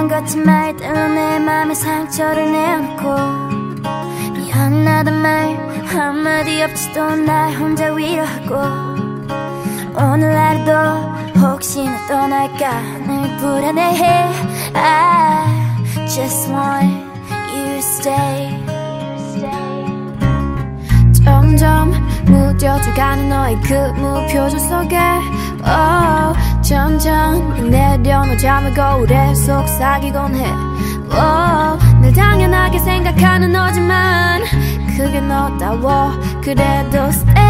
미안 같은 말들로 내 맘에 상처를 내놓고 미안하단 말 한마디 없이도 날 혼자 위로하고 오늘 하루도 혹시나 떠날까 늘 불안해해. I just want you to stay. 점점 무뎌져가는 너의 그 무표정 속에. Oh, 점점 내려놓 잠을 거울에 속삭이곤 해. Oh, 늘 당연하게 생각하는 너지만 그게 너다워. 그래도 stay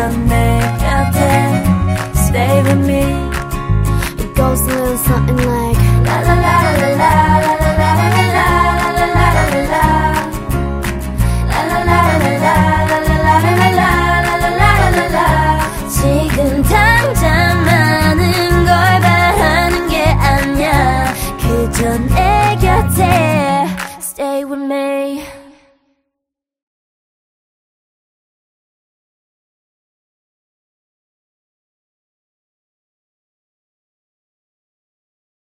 can make a thing Stay with me. It goes a little something like la la la.